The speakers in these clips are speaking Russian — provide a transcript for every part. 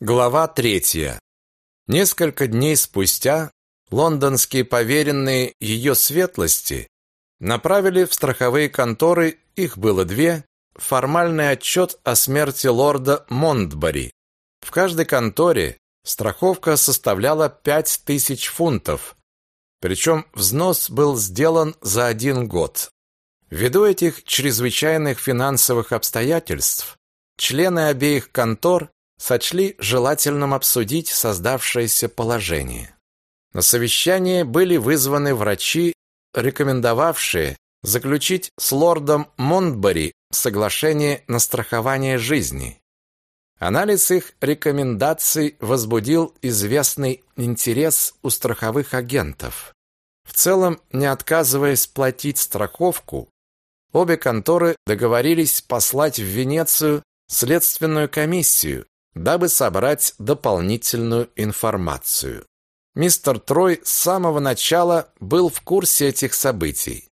Глава третья. Несколько дней спустя лондонские поверенные ее светлости направили в страховые конторы, их было две, формальный отчет о смерти лорда Монтбари. В каждой конторе страховка составляла пять тысяч фунтов, причем взнос был сделан за один год. Ввиду этих чрезвычайных финансовых обстоятельств члены обеих контор сочли желательным обсудить создавшееся положение. На совещание были вызваны врачи, рекомендовавшие заключить с лордом Монтбари соглашение на страхование жизни. Анализ их рекомендаций возбудил известный интерес у страховых агентов. В целом, не отказываясь платить страховку, обе конторы договорились послать в Венецию следственную комиссию дабы собрать дополнительную информацию. Мистер Трой с самого начала был в курсе этих событий.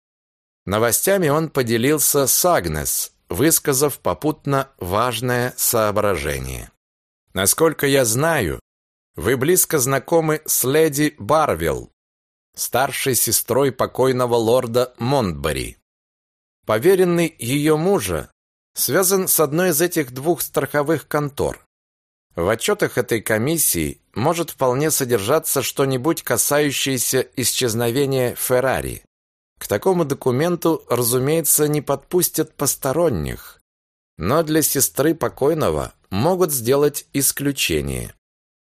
Новостями он поделился с Агнес, высказав попутно важное соображение. Насколько я знаю, вы близко знакомы с леди Барвилл, старшей сестрой покойного лорда Монтбари. Поверенный ее мужа связан с одной из этих двух страховых контор. В отчетах этой комиссии может вполне содержаться что-нибудь касающееся исчезновения Феррари. К такому документу, разумеется, не подпустят посторонних, но для сестры покойного могут сделать исключение.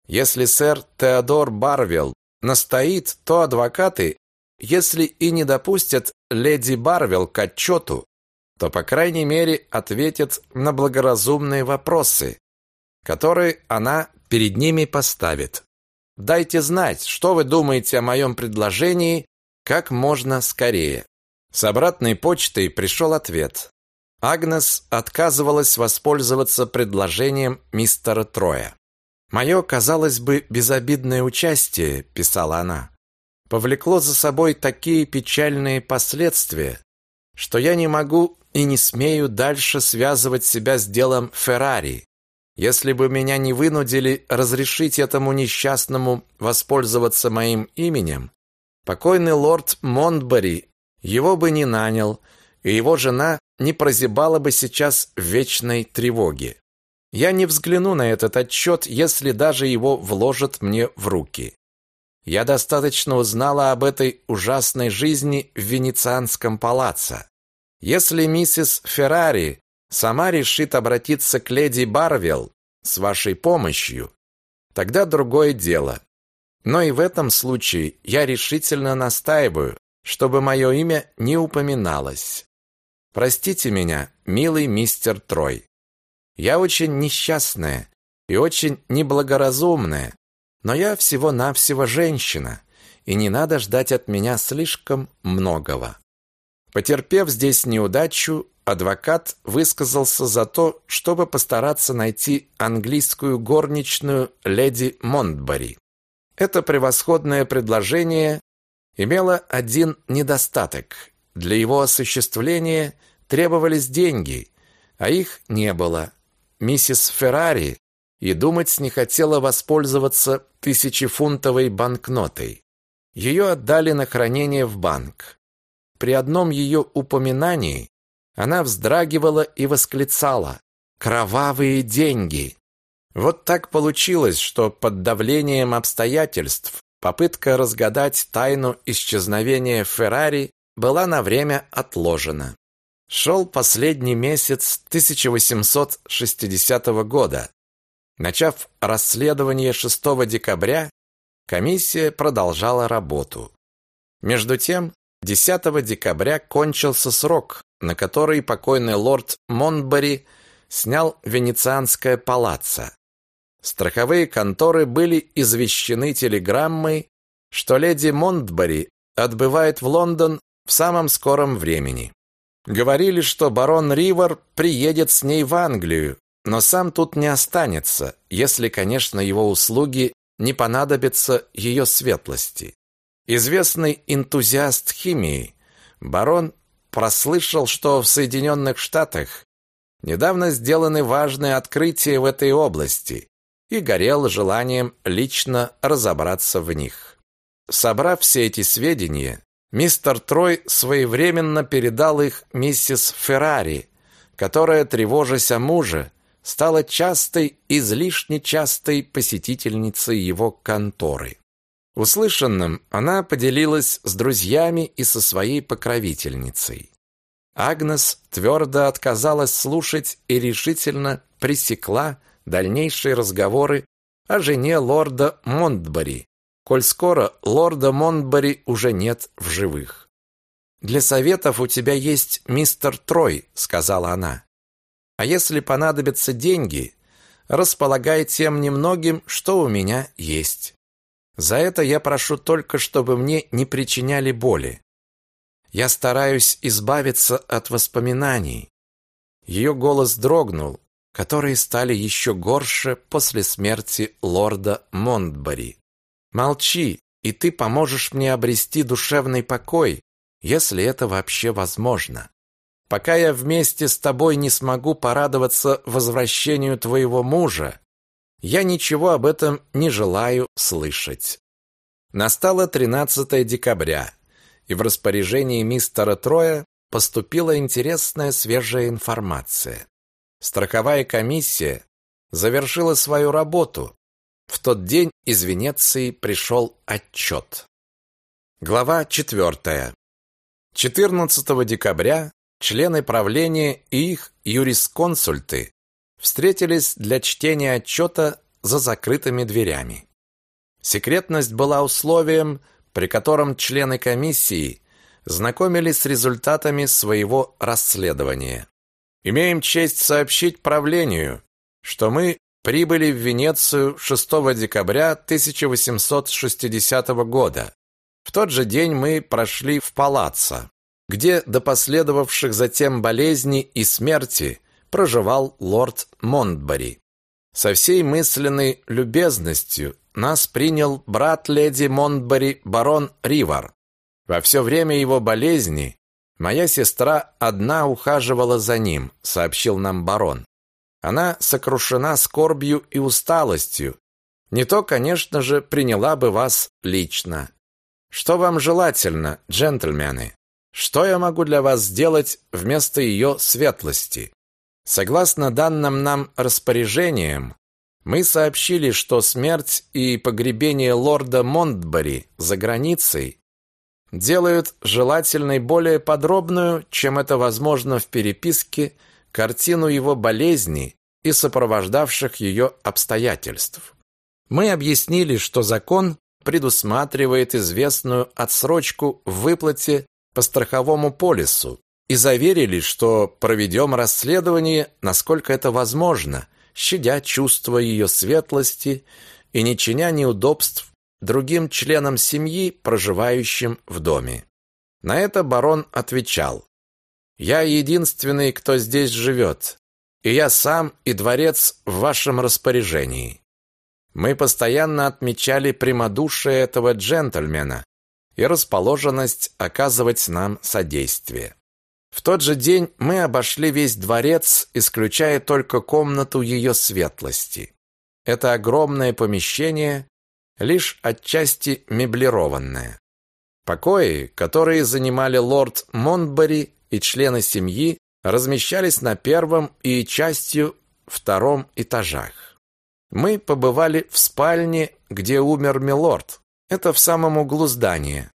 Если сэр Теодор Барвилл настоит, то адвокаты, если и не допустят леди Барвилл к отчету, то, по крайней мере, ответят на благоразумные вопросы, который она перед ними поставит. Дайте знать, что вы думаете о моем предложении как можно скорее. С обратной почтой пришел ответ. Агнес отказывалась воспользоваться предложением мистера Троя. «Мое, казалось бы, безобидное участие», – писала она, – «повлекло за собой такие печальные последствия, что я не могу и не смею дальше связывать себя с делом Феррари, если бы меня не вынудили разрешить этому несчастному воспользоваться моим именем, покойный лорд Монтбари его бы не нанял, и его жена не прозябала бы сейчас в вечной тревоге. Я не взгляну на этот отчет, если даже его вложат мне в руки. Я достаточно узнала об этой ужасной жизни в венецианском палаце. Если миссис Феррари сама решит обратиться к леди Барвилл с вашей помощью, тогда другое дело. Но и в этом случае я решительно настаиваю, чтобы мое имя не упоминалось. Простите меня, милый мистер Трой. Я очень несчастная и очень неблагоразумная, но я всего-навсего женщина, и не надо ждать от меня слишком многого. Потерпев здесь неудачу, адвокат высказался за то, чтобы постараться найти английскую горничную леди Монтбари. Это превосходное предложение имело один недостаток. Для его осуществления требовались деньги, а их не было. Миссис Феррари и думать не хотела воспользоваться тысячефунтовой банкнотой. Ее отдали на хранение в банк. При одном ее упоминании она вздрагивала и восклицала «Кровавые деньги!». Вот так получилось, что под давлением обстоятельств попытка разгадать тайну исчезновения Феррари была на время отложена. Шел последний месяц 1860 года. Начав расследование 6 декабря, комиссия продолжала работу. Между тем, 10 декабря кончился срок, на который покойный лорд Монтбари снял венецианское палаццо. Страховые конторы были извещены телеграммой, что леди Монтбари отбывает в Лондон в самом скором времени. Говорили, что барон Ривер приедет с ней в Англию, но сам тут не останется, если, конечно, его услуги не понадобятся ее светлости. Известный энтузиаст химии, барон прослышал, что в Соединенных Штатах недавно сделаны важные открытия в этой области, и горел желанием лично разобраться в них. Собрав все эти сведения, мистер Трой своевременно передал их миссис Феррари, которая, тревожась о муже, стала частой, излишне частой посетительницей его конторы. Услышанным она поделилась с друзьями и со своей покровительницей. Агнес твердо отказалась слушать и решительно пресекла дальнейшие разговоры о жене лорда Монтбари, коль скоро лорда Монтбари уже нет в живых. «Для советов у тебя есть мистер Трой», — сказала она. «А если понадобятся деньги, располагай тем немногим, что у меня есть. За это я прошу только, чтобы мне не причиняли боли. Я стараюсь избавиться от воспоминаний. Ее голос дрогнул, которые стали еще горше после смерти лорда Монтбари. Молчи, и ты поможешь мне обрести душевный покой, если это вообще возможно. Пока я вместе с тобой не смогу порадоваться возвращению твоего мужа, я ничего об этом не желаю слышать. Настало 13 декабря и в распоряжении мистера Троя поступила интересная свежая информация. Страховая комиссия завершила свою работу. В тот день из Венеции пришел отчет. Глава 4. 14 декабря члены правления и их юрисконсульты встретились для чтения отчета за закрытыми дверями. Секретность была условием, при котором члены комиссии знакомились с результатами своего расследования. Имеем честь сообщить правлению, что мы прибыли в Венецию 6 декабря 1860 года. В тот же день мы прошли в палаццо, где до последовавших затем болезни и смерти проживал лорд Монтбари. Со всей мысленной любезностью нас принял брат леди Монтбари, барон Ривар. Во все время его болезни моя сестра одна ухаживала за ним, сообщил нам барон. Она сокрушена скорбью и усталостью. Не то, конечно же, приняла бы вас лично. Что вам желательно, джентльмены? Что я могу для вас сделать вместо ее светлости? Согласно данным нам распоряжениям, мы сообщили, что смерть и погребение лорда Монтбари за границей делают желательной более подробную, чем это возможно в переписке, картину его болезни и сопровождавших ее обстоятельств. Мы объяснили, что закон предусматривает известную отсрочку в выплате по страховому полису и заверили, что проведем расследование, насколько это возможно, щадя чувство ее светлости и не чиня неудобств другим членам семьи, проживающим в доме. На это барон отвечал, «Я единственный, кто здесь живет, и я сам и дворец в вашем распоряжении». Мы постоянно отмечали прямодушие этого джентльмена и расположенность оказывать нам содействие. В тот же день мы обошли весь дворец, исключая только комнату ее светлости. Это огромное помещение, лишь отчасти меблированное. Покои, которые занимали лорд Монтбари и члены семьи, размещались на первом и частью втором этажах. Мы побывали в спальне, где умер милорд. Это в самом углу здания.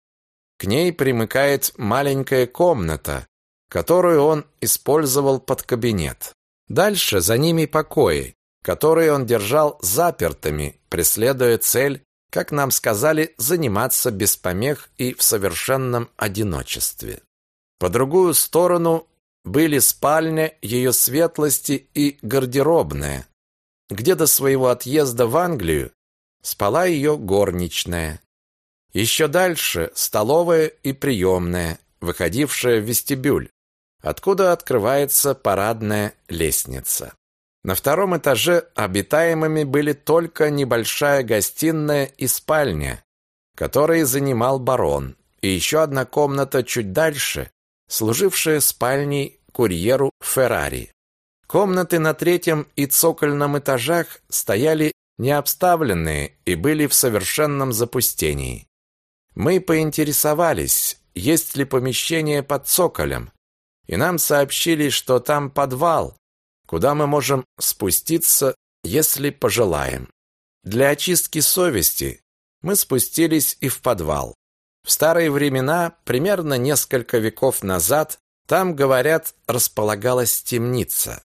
К ней примыкает маленькая комната, которую он использовал под кабинет. Дальше за ними покои, которые он держал запертыми, преследуя цель, как нам сказали, заниматься без помех и в совершенном одиночестве. По другую сторону были спальня ее светлости и гардеробная, где до своего отъезда в Англию спала ее горничная. Еще дальше столовая и приемная, выходившая в вестибюль, откуда открывается парадная лестница. На втором этаже обитаемыми были только небольшая гостиная и спальня, которые занимал барон, и еще одна комната чуть дальше, служившая спальней курьеру Феррари. Комнаты на третьем и цокольном этажах стояли не обставленные и были в совершенном запустении. Мы поинтересовались, есть ли помещение под цоколем, и нам сообщили, что там подвал, куда мы можем спуститься, если пожелаем. Для очистки совести мы спустились и в подвал. В старые времена, примерно несколько веков назад, там, говорят, располагалась темница.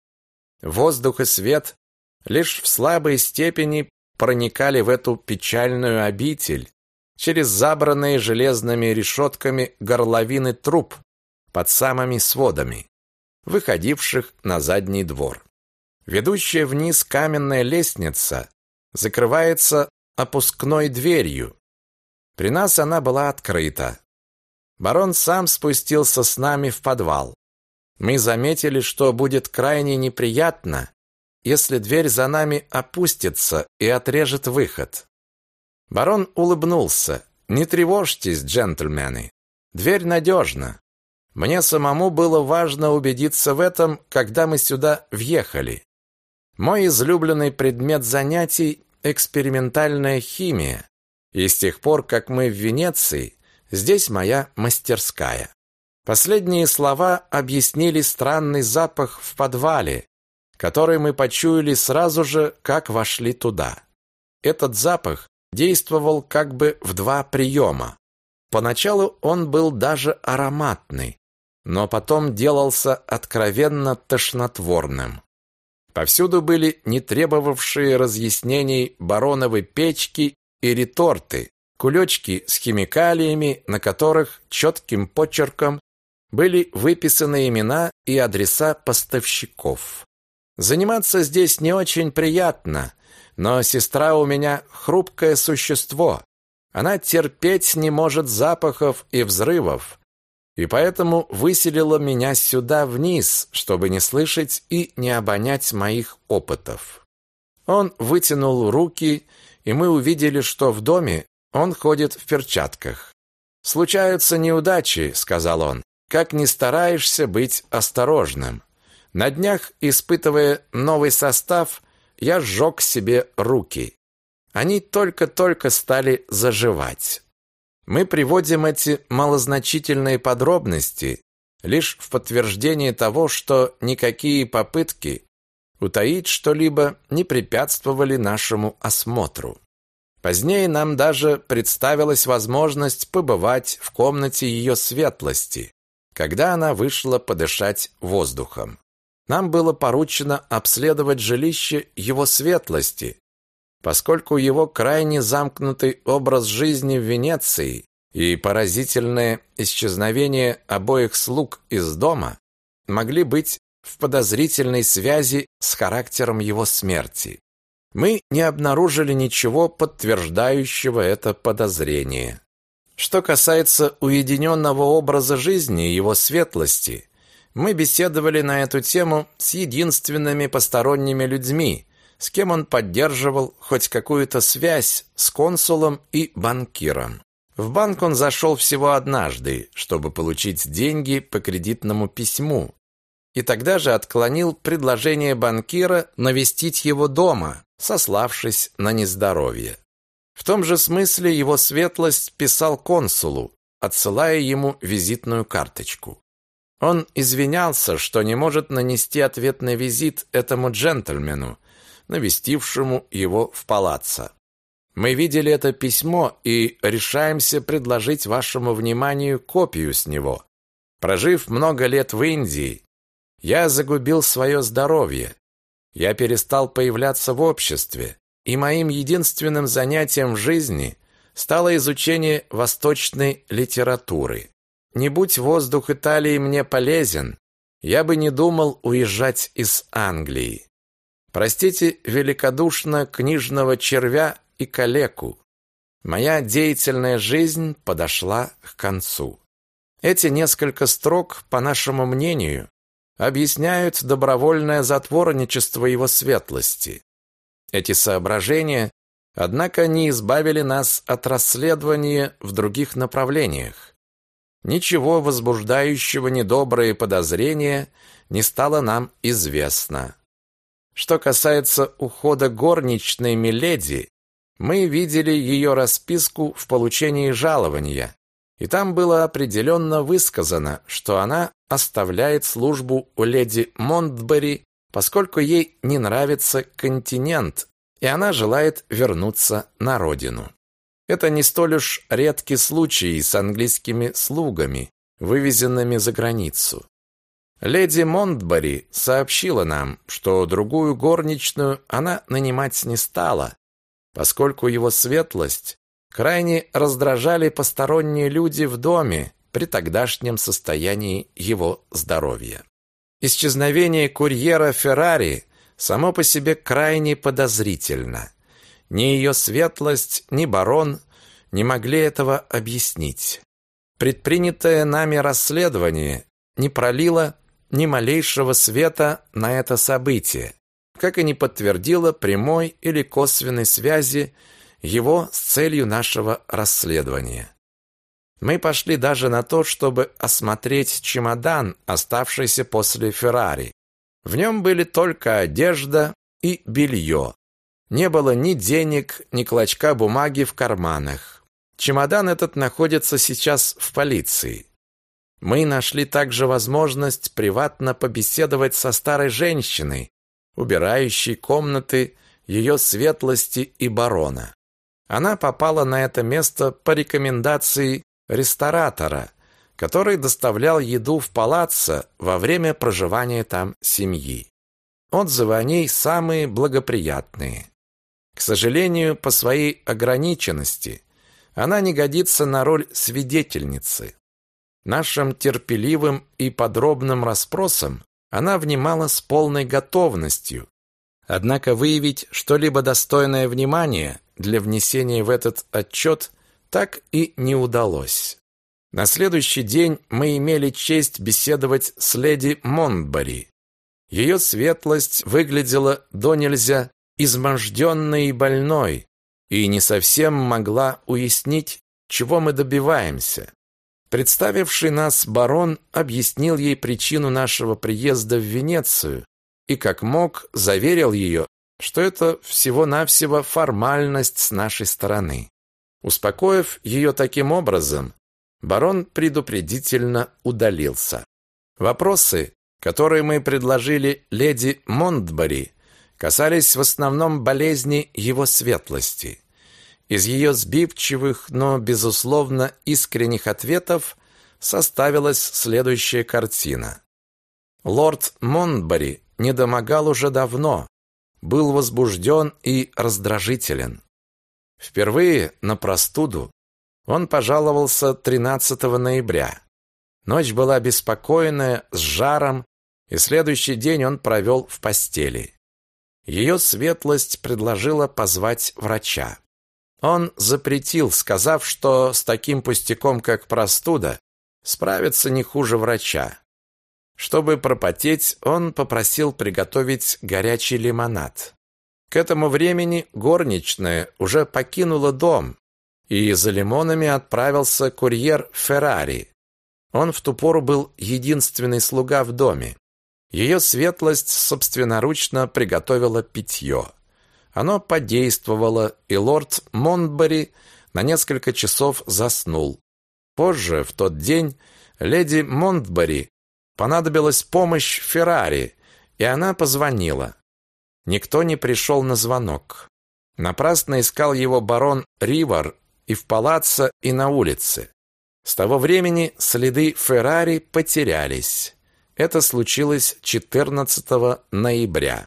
Воздух и свет лишь в слабой степени проникали в эту печальную обитель через забранные железными решетками горловины труб под самыми сводами, выходивших на задний двор. Ведущая вниз каменная лестница закрывается опускной дверью. При нас она была открыта. Барон сам спустился с нами в подвал. Мы заметили, что будет крайне неприятно, если дверь за нами опустится и отрежет выход. Барон улыбнулся. «Не тревожьтесь, джентльмены. Дверь надежна. Мне самому было важно убедиться в этом, когда мы сюда въехали. Мой излюбленный предмет занятий – экспериментальная химия. И с тех пор, как мы в Венеции, здесь моя мастерская. Последние слова объяснили странный запах в подвале, который мы почуяли сразу же, как вошли туда. Этот запах действовал как бы в два приема. Поначалу он был даже ароматный, но потом делался откровенно тошнотворным. Повсюду были не требовавшие разъяснений бароновы печки и реторты, кулечки с химикалиями, на которых четким почерком были выписаны имена и адреса поставщиков. Заниматься здесь не очень приятно, но сестра у меня хрупкое существо. Она терпеть не может запахов и взрывов, и поэтому выселила меня сюда вниз, чтобы не слышать и не обонять моих опытов. Он вытянул руки, и мы увидели, что в доме он ходит в перчатках. «Случаются неудачи», — сказал он, — «как не стараешься быть осторожным». На днях, испытывая новый состав, я сжег себе руки. Они только-только стали заживать. Мы приводим эти малозначительные подробности лишь в подтверждение того, что никакие попытки утаить что-либо не препятствовали нашему осмотру. Позднее нам даже представилась возможность побывать в комнате ее светлости, когда она вышла подышать воздухом. Нам было поручено обследовать жилище его светлости, поскольку его крайне замкнутый образ жизни в Венеции и поразительное исчезновение обоих слуг из дома могли быть в подозрительной связи с характером его смерти. Мы не обнаружили ничего подтверждающего это подозрение. Что касается уединенного образа жизни его светлости, мы беседовали на эту тему с единственными посторонними людьми, с кем он поддерживал хоть какую-то связь с консулом и банкиром. В банк он зашел всего однажды, чтобы получить деньги по кредитному письму, и тогда же отклонил предложение банкира навестить его дома, сославшись на нездоровье. В том же смысле его светлость писал консулу, отсылая ему визитную карточку. Он извинялся, что не может нанести ответный визит этому джентльмену, навестившему его в палаццо. Мы видели это письмо и решаемся предложить вашему вниманию копию с него. Прожив много лет в Индии, я загубил свое здоровье. Я перестал появляться в обществе, и моим единственным занятием в жизни стало изучение восточной литературы. Не будь воздух Италии мне полезен, я бы не думал уезжать из Англии. Простите великодушно книжного червя и калеку. Моя деятельная жизнь подошла к концу. Эти несколько строк, по нашему мнению, объясняют добровольное затворничество его светлости. Эти соображения, однако, не избавили нас от расследования в других направлениях. Ничего возбуждающего недобрые подозрения не стало нам известно. Что касается ухода горничной Миледи, мы видели ее расписку в получении жалования, и там было определенно высказано, что она оставляет службу у леди Монтбери, поскольку ей не нравится континент, и она желает вернуться на родину. Это не столь уж редкий случай с английскими слугами, вывезенными за границу. Леди Монтбери сообщила нам, что другую горничную она нанимать не стала, поскольку его светлость крайне раздражали посторонние люди в доме при тогдашнем состоянии его здоровья. Исчезновение курьера Феррари само по себе крайне подозрительно. Ни ее светлость, ни барон не могли этого объяснить. Предпринятое нами расследование не пролило ни малейшего света на это событие, как и не подтвердило прямой или косвенной связи его с целью нашего расследования. Мы пошли даже на то, чтобы осмотреть чемодан, оставшийся после Феррари. В нем были только одежда и белье. Не было ни денег, ни клочка бумаги в карманах. Чемодан этот находится сейчас в полиции. Мы нашли также возможность приватно побеседовать со старой женщиной, убирающей комнаты ее светлости и барона. Она попала на это место по рекомендации ресторатора, который доставлял еду в палаццо во время проживания там семьи. Отзывы о ней самые благоприятные. К сожалению, по своей ограниченности она не годится на роль свидетельницы. Нашим терпеливым и подробным расспросам она внимала с полной готовностью. Однако выявить что-либо достойное внимания для внесения в этот отчет так и не удалось. На следующий день мы имели честь беседовать с леди Монтбери. Ее светлость выглядела до нельзя изможденной и больной, и не совсем могла уяснить, чего мы добиваемся. Представивший нас барон объяснил ей причину нашего приезда в Венецию и, как мог, заверил ее, что это всего-навсего формальность с нашей стороны. Успокоив ее таким образом, барон предупредительно удалился. Вопросы, которые мы предложили леди Монтбери, касались в основном болезни его светлости. Из ее сбивчивых, но, безусловно, искренних ответов составилась следующая картина. Лорд Монбари недомогал уже давно, был возбужден и раздражителен. Впервые на простуду он пожаловался 13 ноября. Ночь была беспокойная, с жаром, и следующий день он провел в постели. Ее светлость предложила позвать врача. Он запретил, сказав, что с таким пустяком, как простуда, справится не хуже врача. Чтобы пропотеть, он попросил приготовить горячий лимонад. К этому времени горничная уже покинула дом, и за лимонами отправился курьер Феррари. Он в ту пору был единственный слуга в доме. Ее светлость собственноручно приготовила питье. Оно подействовало, и лорд Монтбери на несколько часов заснул. Позже, в тот день, леди Монтбери понадобилась помощь Феррари, и она позвонила. Никто не пришел на звонок. Напрасно искал его барон Ривар и в палаццо, и на улице. С того времени следы Феррари потерялись. Это случилось 14 ноября.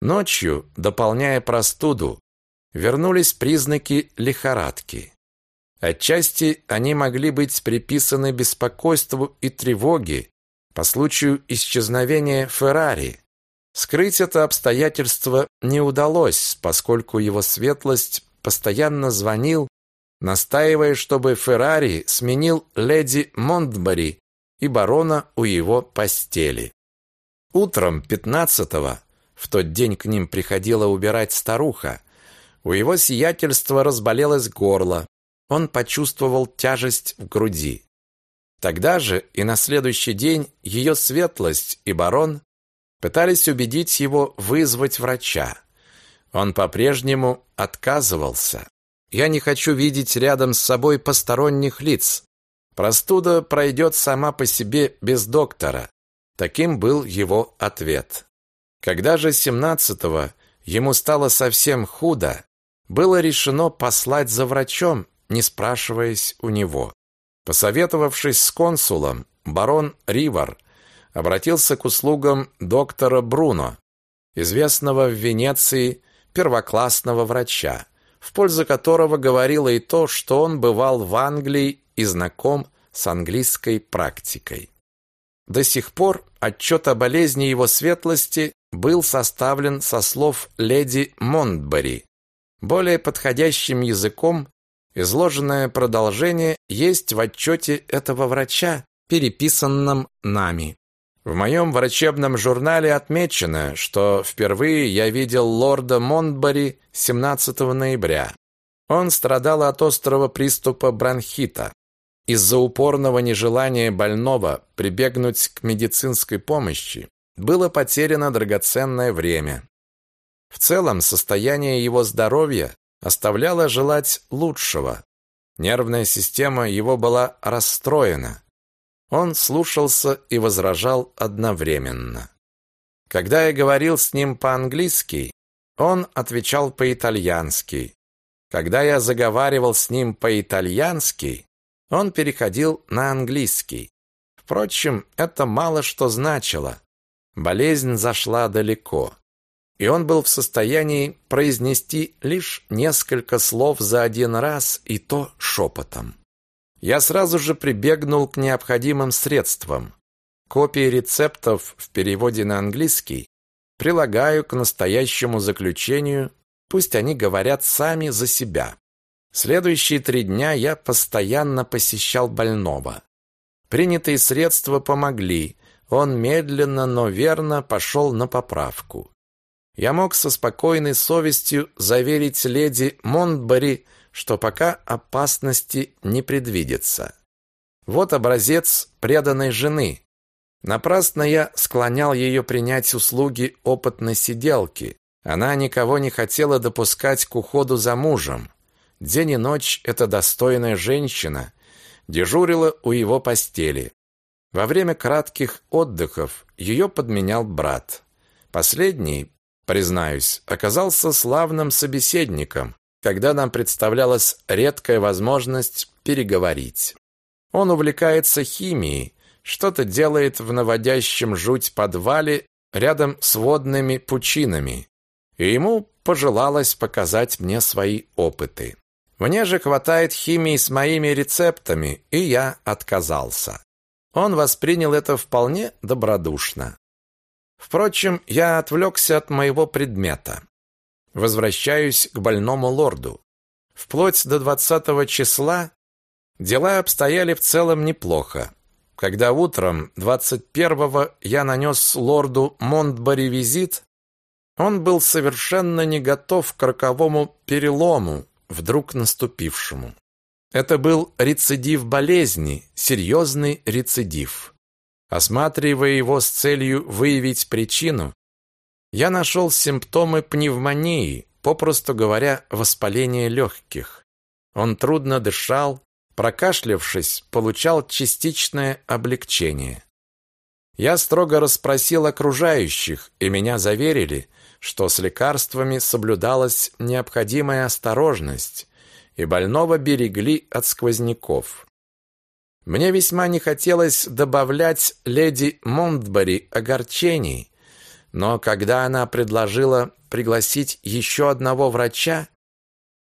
Ночью, дополняя простуду, вернулись признаки лихорадки. Отчасти они могли быть приписаны беспокойству и тревоге по случаю исчезновения Феррари. Скрыть это обстоятельство не удалось, поскольку его светлость постоянно звонил, настаивая, чтобы Феррари сменил леди Монтбери и барона у его постели. Утром 15-го в тот день к ним приходила убирать старуха. У его сиятельства разболелось горло. Он почувствовал тяжесть в груди. Тогда же и на следующий день ее светлость и барон Пытались убедить его вызвать врача. Он по-прежнему отказывался. Я не хочу видеть рядом с собой посторонних лиц. Простуда пройдет сама по себе без доктора. Таким был его ответ. Когда же 17-го ему стало совсем худо, было решено послать за врачом, не спрашиваясь у него. Посоветовавшись с консулом, барон Ривар обратился к услугам доктора Бруно, известного в Венеции первоклассного врача, в пользу которого говорило и то, что он бывал в Англии и знаком с английской практикой. До сих пор отчет о болезни его светлости был составлен со слов леди Монтбери. Более подходящим языком изложенное продолжение есть в отчете этого врача, переписанном нами. В моем врачебном журнале отмечено, что впервые я видел лорда Монтбери 17 ноября. Он страдал от острого приступа бронхита. Из-за упорного нежелания больного прибегнуть к медицинской помощи было потеряно драгоценное время. В целом состояние его здоровья оставляло желать лучшего. Нервная система его была расстроена. Он слушался и возражал одновременно. Когда я говорил с ним по-английски, он отвечал по-итальянски. Когда я заговаривал с ним по-итальянски, он переходил на английский. Впрочем, это мало что значило. Болезнь зашла далеко, и он был в состоянии произнести лишь несколько слов за один раз, и то шепотом. Я сразу же прибегнул к необходимым средствам. Копии рецептов в переводе на английский прилагаю к настоящему заключению, пусть они говорят сами за себя. Следующие три дня я постоянно посещал больного. Принятые средства помогли, он медленно, но верно пошел на поправку. Я мог со спокойной совестью заверить леди Монтбери, что пока опасности не предвидится. Вот образец преданной жены. Напрасно я склонял ее принять услуги опытной сиделки. Она никого не хотела допускать к уходу за мужем. День и ночь эта достойная женщина дежурила у его постели. Во время кратких отдыхов ее подменял брат. Последний, признаюсь, оказался славным собеседником, когда нам представлялась редкая возможность переговорить. Он увлекается химией, что-то делает в наводящем жуть подвале рядом с водными пучинами, и ему пожелалось показать мне свои опыты. Мне же хватает химии с моими рецептами, и я отказался. Он воспринял это вполне добродушно. Впрочем, я отвлекся от моего предмета. Возвращаюсь к больному лорду. Вплоть до двадцатого числа дела обстояли в целом неплохо. Когда утром двадцать первого я нанес лорду Монтбори визит, он был совершенно не готов к роковому перелому, вдруг наступившему. Это был рецидив болезни, серьезный рецидив. Осматривая его с целью выявить причину, я нашел симптомы пневмонии, попросту говоря, воспаление легких. Он трудно дышал, прокашлявшись, получал частичное облегчение. Я строго расспросил окружающих, и меня заверили, что с лекарствами соблюдалась необходимая осторожность, и больного берегли от сквозняков. Мне весьма не хотелось добавлять леди Монтбери огорчений, но когда она предложила пригласить еще одного врача,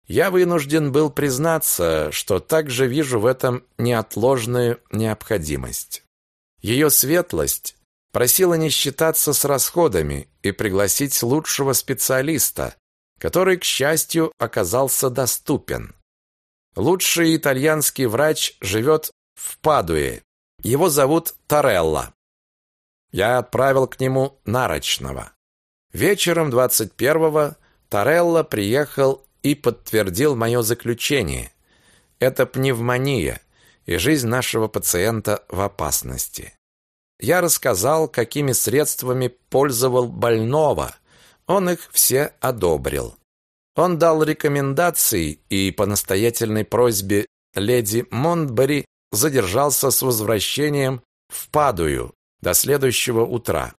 я вынужден был признаться, что также вижу в этом неотложную необходимость. Ее светлость просила не считаться с расходами и пригласить лучшего специалиста, который, к счастью, оказался доступен. Лучший итальянский врач живет в Падуе. Его зовут Тарелла. Я отправил к нему нарочного. Вечером 21-го Тарелла приехал и подтвердил мое заключение. Это пневмония, и жизнь нашего пациента в опасности. я рассказал, какими средствами пользовал больного. Он их все одобрил. Он дал рекомендации и по настоятельной просьбе леди Монтбери задержался с возвращением в Падую до следующего утра.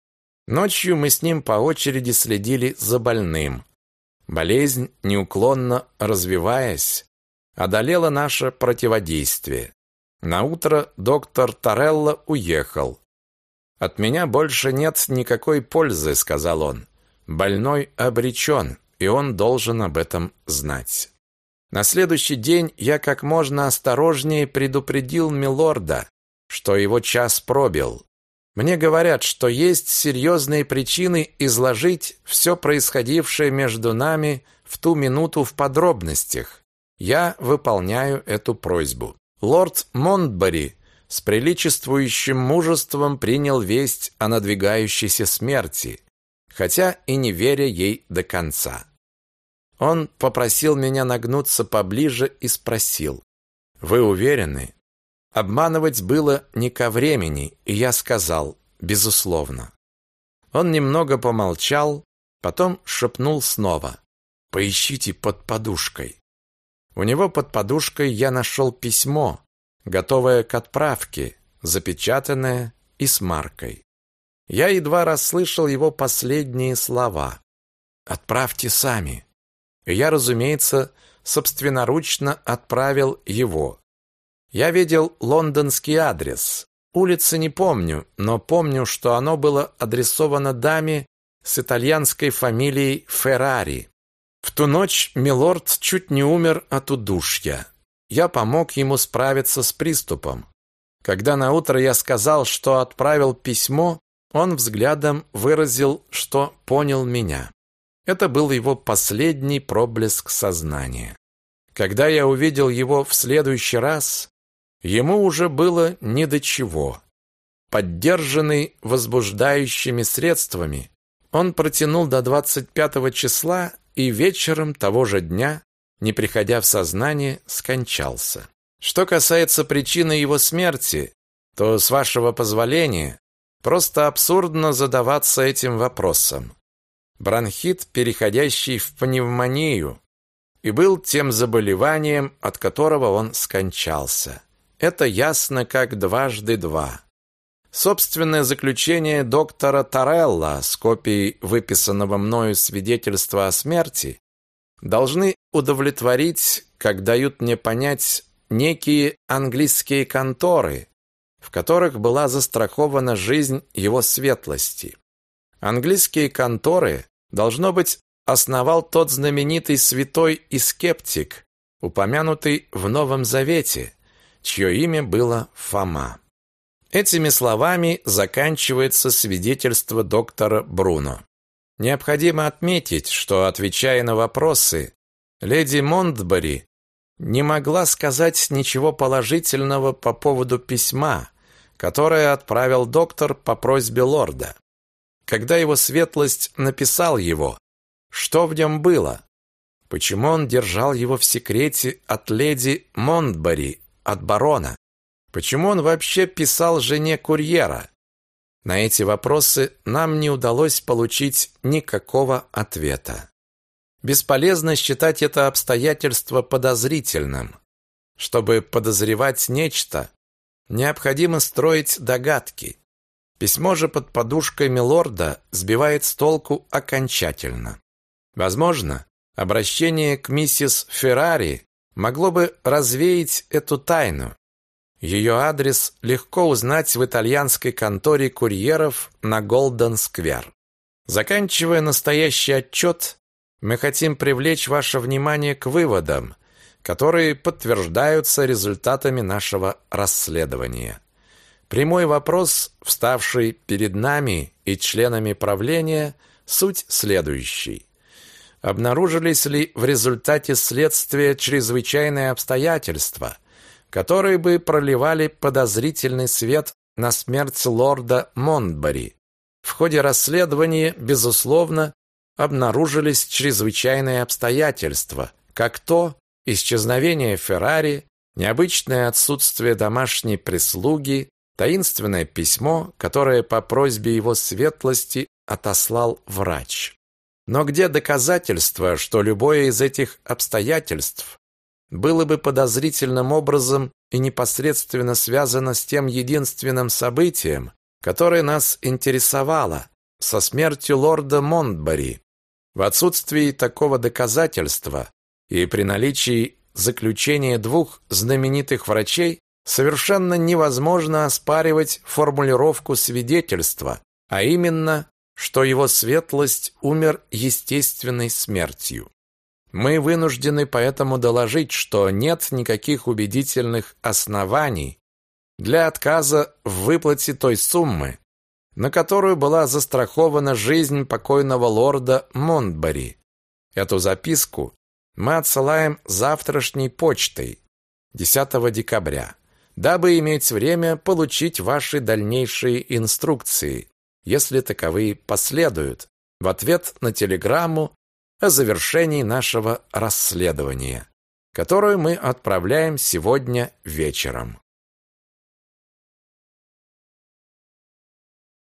Ночью мы с ним по очереди следили за больным. Болезнь, неуклонно развиваясь, одолела наше противодействие. На утро доктор Тарелла уехал. От меня больше нет никакой пользы, сказал он. Больной обречен, и он должен об этом знать. На следующий день я как можно осторожнее предупредил милорда, что его час пробил. Мне говорят, что есть серьезные причины изложить все происходившее между нами в ту минуту в подробностях. Я выполняю эту просьбу. Лорд Монтбери с приличествующим мужеством принял весть о надвигающейся смерти, хотя и не веря ей до конца. Он попросил меня нагнуться поближе и спросил: "Вы уверены?" Обманывать было не ко времени, и я сказал: "Безусловно". Он немного помолчал, потом шепнул снова: "Поищите под подушкой". У него под подушкой я нашел письмо, готовое к отправке, запечатанное и с маркой. Я едва расслышал его последние слова. «Отправьте сами». Я, разумеется, собственноручно отправил его. Я видел лондонский адрес. Улицы не помню, но помню, что оно было адресовано даме с итальянской фамилией Феррари. В ту ночь милорд чуть не умер от удушья. Я помог ему справиться с приступом. Когда на утро я сказал, что отправил письмо, он взглядом выразил, что понял меня. Это был его последний проблеск сознания. Когда я увидел его в следующий раз, ему уже было не до чего. Поддержанный возбуждающими средствами, он протянул до 25 числа и вечером того же дня, не приходя в сознание, скончался. Что касается причины его смерти, то, с вашего позволения, просто абсурдно задаваться этим вопросом бронхит, переходящий в пневмонию, и был тем заболеванием, от которого он скончался. Это ясно как дважды два. Собственное заключение доктора Тарелла с копией выписанного мною свидетельства о смерти должны удовлетворить, как дают мне понять, некие английские конторы, в которых была застрахована жизнь его светлости. Английские конторы Должно быть, основал тот знаменитый святой и скептик, упомянутый в Новом Завете, чье имя было Фома. Этими словами заканчивается свидетельство доктора Бруно. Необходимо отметить, что, отвечая на вопросы, леди Монтбери не могла сказать ничего положительного по поводу письма, которое отправил доктор по просьбе лорда когда его светлость написал его, что в нем было, почему он держал его в секрете от леди Монтбери, от барона, почему он вообще писал жене курьера. На эти вопросы нам не удалось получить никакого ответа. Бесполезно считать это обстоятельство подозрительным. Чтобы подозревать нечто, необходимо строить догадки. Письмо же под подушкой милорда сбивает с толку окончательно. Возможно, обращение к миссис Феррари могло бы развеять эту тайну. Ее адрес легко узнать в итальянской конторе курьеров на Голден-сквер. Заканчивая настоящий отчет, мы хотим привлечь ваше внимание к выводам, которые подтверждаются результатами нашего расследования. Прямой вопрос, вставший перед нами и членами правления, суть следующий. Обнаружились ли в результате следствия чрезвычайные обстоятельства, которые бы проливали подозрительный свет на смерть лорда Монтбери? В ходе расследования, безусловно, обнаружились чрезвычайные обстоятельства, как то исчезновение Феррари, необычное отсутствие домашней прислуги, таинственное письмо, которое по просьбе его светлости отослал врач. Но где доказательства, что любое из этих обстоятельств было бы подозрительным образом и непосредственно связано с тем единственным событием, которое нас интересовало, со смертью лорда Монтбари. В отсутствии такого доказательства и при наличии заключения двух знаменитых врачей совершенно невозможно оспаривать формулировку свидетельства, а именно, что его светлость умер естественной смертью. Мы вынуждены поэтому доложить, что нет никаких убедительных оснований для отказа в выплате той суммы, на которую была застрахована жизнь покойного лорда Монтбари. Эту записку мы отсылаем завтрашней почтой 10 декабря, дабы иметь время получить ваши дальнейшие инструкции, если таковые последуют, в ответ на телеграмму о завершении нашего расследования, которую мы отправляем сегодня вечером.